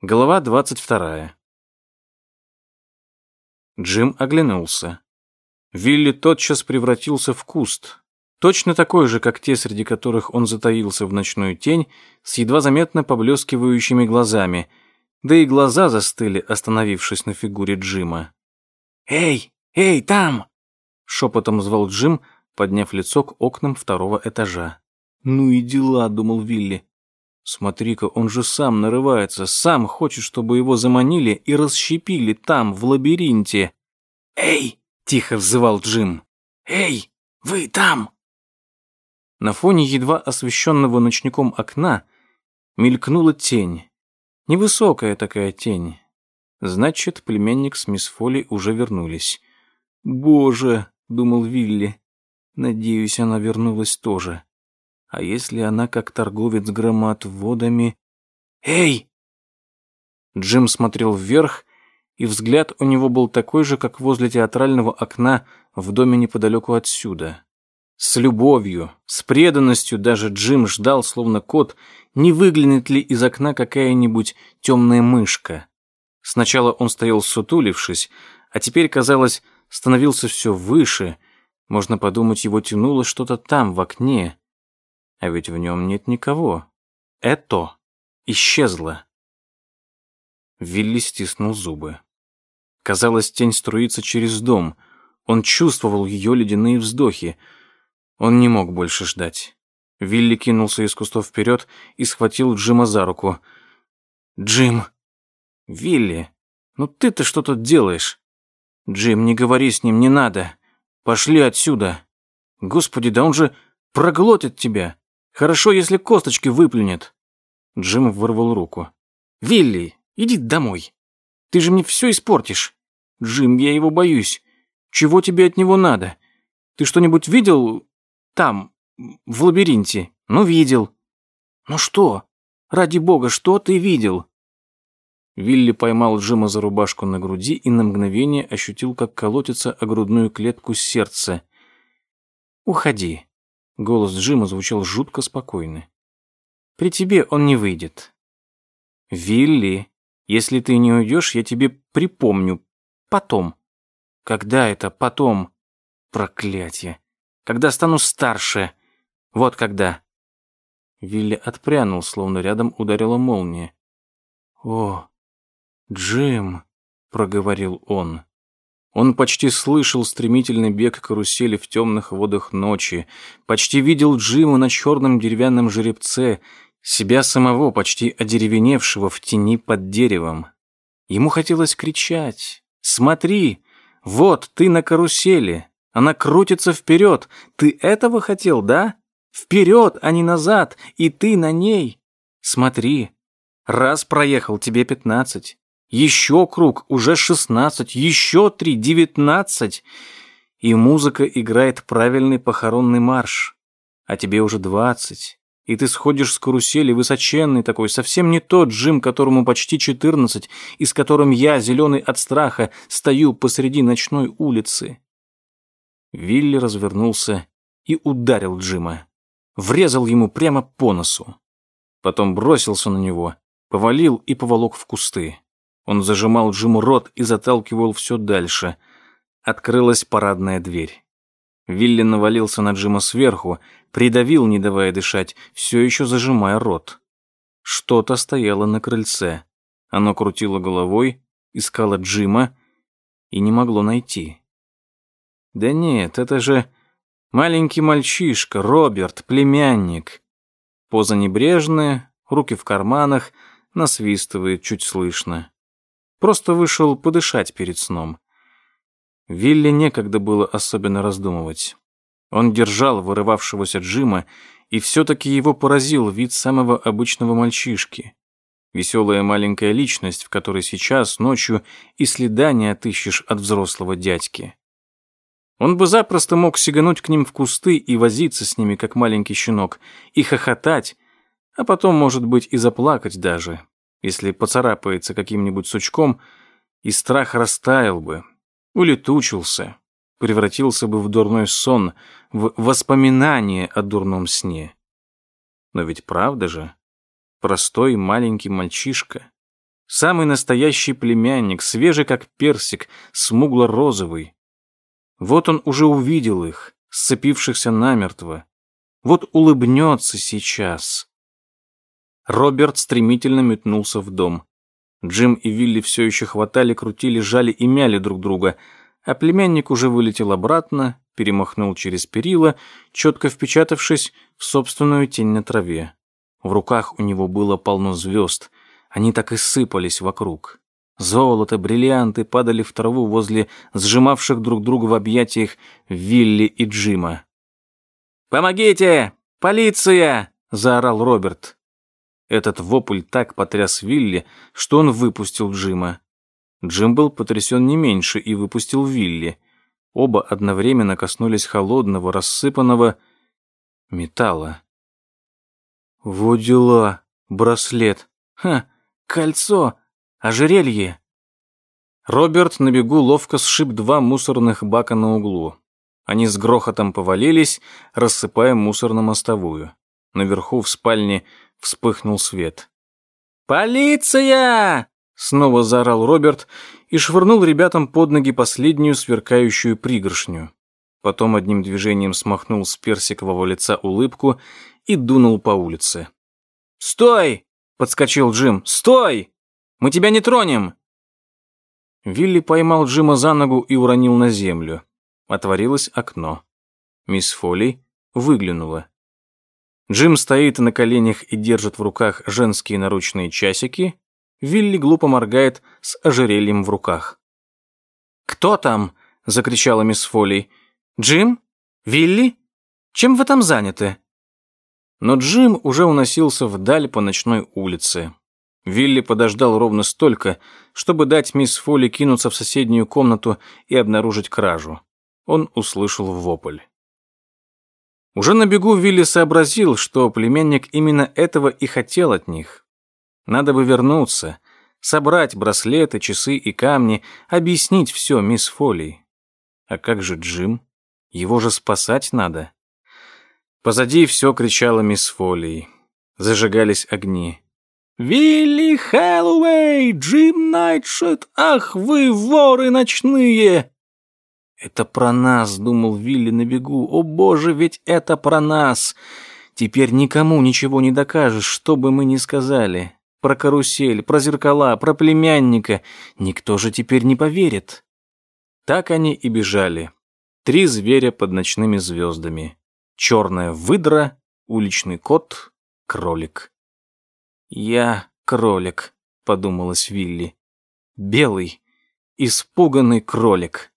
Глава двадцать вторая. Джим оглянулся. Вилли тотчас превратился в куст, точно такой же, как те, среди которых он затаился в ночную тень, с едва заметно поблескивающими глазами, да и глаза застыли, остановившись на фигуре Джима. «Эй, эй, там!» — шепотом звал Джим, подняв лицо к окнам второго этажа. «Ну и дела», — думал Вилли. Смотри-ка, он же сам нарывается, сам хочет, чтобы его заманили и расщепили там, в лабиринте. «Эй!» — тихо взывал Джим. «Эй, вы там!» На фоне едва освещенного ночником окна мелькнула тень. Невысокая такая тень. Значит, племянник с мисс Фоли уже вернулись. «Боже!» — думал Вилли. «Надеюсь, она вернулась тоже». А если она как торговец громад водами... «Эй!» Джим смотрел вверх, и взгляд у него был такой же, как возле театрального окна в доме неподалеку отсюда. С любовью, с преданностью даже Джим ждал, словно кот, не выглянет ли из окна какая-нибудь темная мышка. Сначала он стоял сутулившись, а теперь, казалось, становился все выше. Можно подумать, его тянуло что-то там, в окне. А ведь в нем нет никого. Это исчезло. Вилли стиснул зубы. Казалось, тень струится через дом. Он чувствовал ее ледяные вздохи. Он не мог больше ждать. Вилли кинулся из кустов вперед и схватил Джима за руку. «Джим!» «Вилли, ну ты-то что тут делаешь?» «Джим, не говори с ним, не надо. Пошли отсюда. Господи, да он же проглотит тебя. Хорошо, если косточки выплюнет. Джим вырвал руку. Вилли, иди домой. Ты же мне все испортишь. Джим, я его боюсь. Чего тебе от него надо? Ты что-нибудь видел там, в лабиринте? Ну, видел. Ну что? Ради бога, что ты видел? Вилли поймал Джима за рубашку на груди и на мгновение ощутил, как колотится о грудную клетку сердце. «Уходи. Голос Джима звучал жутко спокойно. «При тебе он не выйдет». «Вилли, если ты не уйдешь, я тебе припомню. Потом». «Когда это потом?» «Проклятие! Когда стану старше! Вот когда!» Вилли отпрянул, словно рядом ударила молния. «О, Джим!» — проговорил он. Он почти слышал стремительный бег карусели в темных водах ночи, почти видел Джима на черном деревянном жеребце, себя самого, почти одеревеневшего в тени под деревом. Ему хотелось кричать «Смотри! Вот ты на карусели! Она крутится вперед! Ты этого хотел, да? Вперед, а не назад! И ты на ней! Смотри! Раз проехал, тебе пятнадцать. Еще круг, уже шестнадцать, еще три, девятнадцать. И музыка играет правильный похоронный марш. А тебе уже двадцать. И ты сходишь с карусели, высоченный такой, совсем не тот Джим, которому почти четырнадцать, и с которым я, зеленый от страха, стою посреди ночной улицы. Вилли развернулся и ударил Джима. Врезал ему прямо по носу. Потом бросился на него, повалил и поволок в кусты. Он зажимал Джиму рот и заталкивал все дальше. Открылась парадная дверь. Вилли навалился на Джима сверху, придавил, не давая дышать, все еще зажимая рот. Что-то стояло на крыльце. Оно крутило головой, искало Джима и не могло найти. Да нет, это же маленький мальчишка, Роберт, племянник. Поза небрежная, руки в карманах, насвистывает чуть слышно. Просто вышел подышать перед сном. Вилли некогда было особенно раздумывать. Он держал вырывавшегося Джима, и все-таки его поразил вид самого обычного мальчишки. Веселая маленькая личность, в которой сейчас, ночью, и следа не отыщешь от взрослого дядьки. Он бы запросто мог сигануть к ним в кусты и возиться с ними, как маленький щенок, и хохотать, а потом, может быть, и заплакать даже, если поцарапается каким-нибудь сучком, и страх растаял бы, улетучился, превратился бы в дурной сон, в воспоминание о дурном сне. Но ведь правда же, простой маленький мальчишка, Самый настоящий племянник, свежий как персик, смугло-розовый. Вот он уже увидел их, сцепившихся намертво. Вот улыбнется сейчас. Роберт стремительно метнулся в дом. Джим и Вилли все еще хватали, крутили, жали и мяли друг друга, а племянник уже вылетел обратно, перемахнул через перила, четко впечатавшись в собственную тень на траве. В руках у него было полно звезд, они так и сыпались вокруг. Золото, бриллианты падали в траву возле сжимавших друг друга в объятиях Вилли и Джима. «Помогите! Полиция!» — заорал Роберт. Этот вопль так потряс Вилли, что он выпустил Джима. Джим был потрясен не меньше и выпустил Вилли. Оба одновременно коснулись холодного, рассыпанного металла. «Вот дела! Браслет! Ха! Кольцо! Ожерелье!» Роберт на бегу ловко сшиб два мусорных бака на углу. Они с грохотом повалились, рассыпая мусор на мостовую. Наверху в спальне вспыхнул свет. «Полиция!» — снова заорал Роберт и швырнул ребятам под ноги последнюю сверкающую пригоршню. Потом одним движением смахнул с персикового лица улыбку и дунул по улице. «Стой!» — подскочил Джим. «Стой! Мы тебя не тронем!» Вилли поймал Джима за ногу и уронил на землю. Отворилось окно. Мисс Фолли выглянула. Джим стоит на коленях и держит в руках женские наручные часики. Вилли глупо моргает с ожерельем в руках. «Кто там?» — закричала мисс Фолли. «Джим? Вилли? Чем вы там заняты?» Но Джим уже уносился вдаль по ночной улице. Вилли подождал ровно столько, чтобы дать мисс Фолли кинуться в соседнюю комнату и обнаружить кражу. Он услышал вопль. Уже на бегу Вилли сообразил, что племянник именно этого и хотел от них. Надо бы вернуться, собрать браслеты, часы и камни, объяснить все мисс Фолли. А как же Джим? Его же спасать надо. Позади все кричала мисс Фолли. Зажигались огни. «Вилли Хэллоуэй! Джим Найтшет! Ах вы, воры ночные!» «Это про нас», — думал Вилли на бегу. «О боже, ведь это про нас! Теперь никому ничего не докажешь, что бы мы ни сказали. Про карусель, про зеркала, про племянника. Никто же теперь не поверит». Так они и бежали. Три зверя под ночными звездами. Черная выдра, уличный кот, кролик. «Я кролик», — подумалась Вилли. «Белый, испуганный кролик».